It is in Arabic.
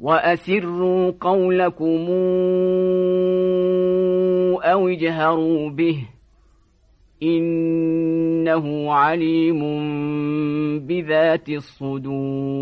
وأسروا قولكم أو اجهروا به إنه عليم بذات الصدور